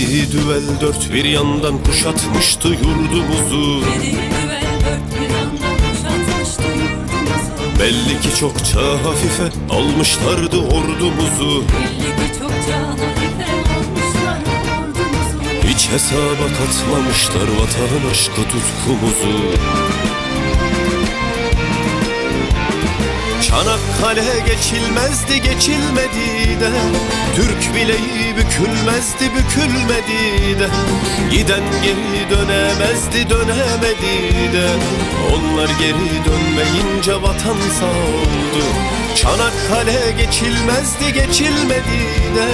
Yedi düvel dört bir yandan kuşatmıştı yurdumuzu. Yedi düvel dört bir yandan kuşatmıştı yurdumuzu. Belli ki çokça hafife almışlardı ordumuzu. Belli ki çokça olmuşlar ordumuzu. Hiç hesaba katmamışlar vatan aşkı tutkumuzu Çanakkale geçilmezdi geçilmedi de. Türk bileği bükülmezdi bükülmedi de. Giden geri dönemezdi dönemedi de Onlar geri dönmeyince vatan sağ oldu. Çanakkale geçilmezdi geçilmedi de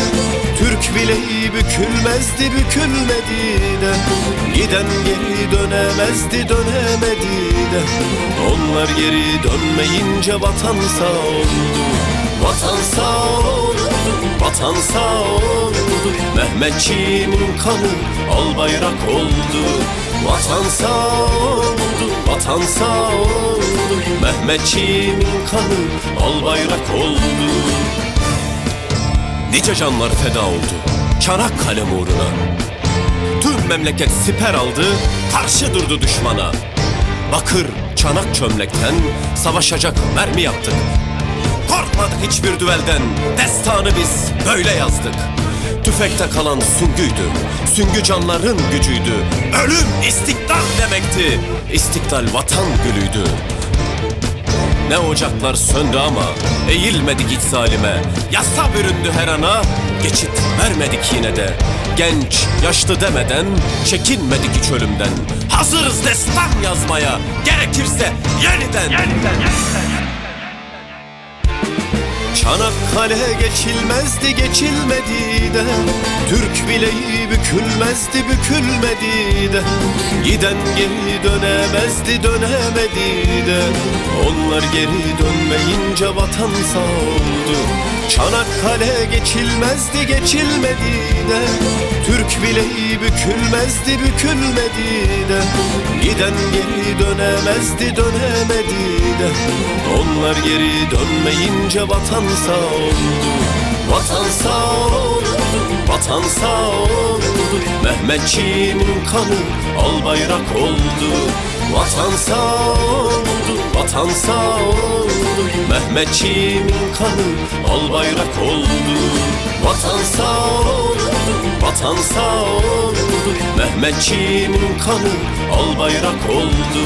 Türk bileği bükülmezdi bükülmedi de Giden geri dönemezdi dönemedi de Onlar geri dönmeyince vatan sağ oldu. Vatan sağ oldu, vatan sağ oldu. Mehmetçiğimin kanı al bayrak oldu. Vatan sağ oldu, vatan sağ oldu Mehmetçiğimin kanı al bayrak oldu. Nice canlar feda oldu Çanakkale uğruna. Tüm memleket siper aldı Karşı durdu düşmana. Bakır, çanak çömlekten Savaşacak mermi yaptık. Korkmadık hiçbir düvelden Destanı biz böyle yazdık Tüfekte kalan süngüydü. Süngü canların gücüydü. Ölüm istiklal demekti. İstiklal vatan gülüydü. Ne ocaklar söndü ama eğilmedik hiç zalime. Yasa büründü her ana geçit vermedik yine de. Genç yaşlı demeden çekinmedik hiç ölümden. Hazırız destan yazmaya gerekirse yeniden, Çanakkale geçilmezdi geçilmedi de Türk bileği bükülmezdi bükülmedi de Giden geri dönemezdi dönemedi de Onlar geri dönmeyince vatan sağ oldu Çanakkale geçilmezdi geçilmedi de Türk bileği bükülmezdi bükülmedi de Giden geri dönemezdi dönemedi de Onlar geri dönmeyince vatan sağ oldu Vatan sağ oldu, vatan sağ oldu Mehmetçiğimin kanı al bayrak oldu. Vatan sağ oldu, vatan sağ oldu Mehmetçiğimin kanı al bayrak oldu. Vatan sağ oldu, vatan sağ oldu Mehmetçiğimin kanı al bayrak oldu.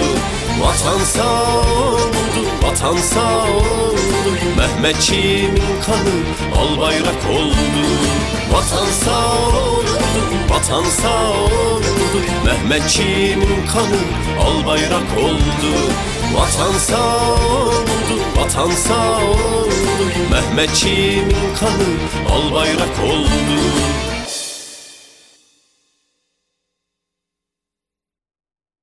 Vatan sağ oldu, vatan sağ oldu Mehmetçiğimin kanı al bayrak oldu. Vatan sağ oldu, vatan sağ oldu Mehmetçiğimin kanı al bayrak oldu. Vatan sağ oldu, vatan sağ oldu Mehmetçiğimin kanı al bayrak oldu